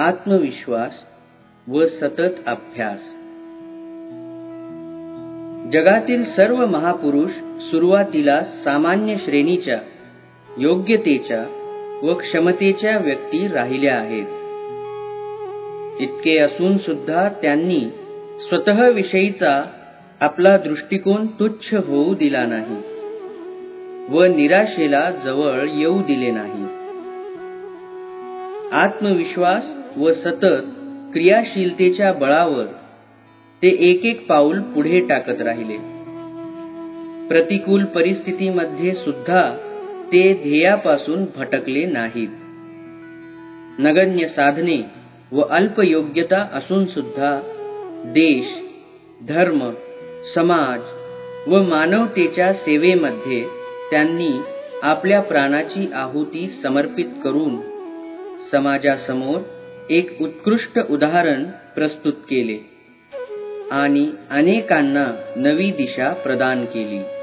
आत्मविश्वास व सतत अभ्यास. जगातील सर्व महापुरुष सुरुवातीला सामान्य श्रेणीच्या योग्यतेच्या व क्षमतेच्या व्यक्ती राहिल्या आहेत. इतके असून सुद्धा त्यांनी स्वतःविषयीचा आपला दृष्टिकोन तुच्छ होऊ दिला नाही व निराशेला जवळ येऊ दिले नाही. आत्मविश्वास व सतत क्रियाशीलतेच्या बळावर ते एक एक पाऊल पुढे टाकत राहिले. प्रतिकूल परिस्थितीमध्ये सुद्धा ते ध्येयापासून भटकले नाहीत. नगण्य साधने व अल्प योग्यता असून सुद्धा देश धर्म समाज व मानवतेच्या सेवेमध्ये त्यांनी आपल्या प्राणाची आहुती समर्पित करून समाजासमोर एक उत्कृष्ट उदाहरण प्रस्तुत केले आणि अनेकांना नवी दिशा प्रदान केली.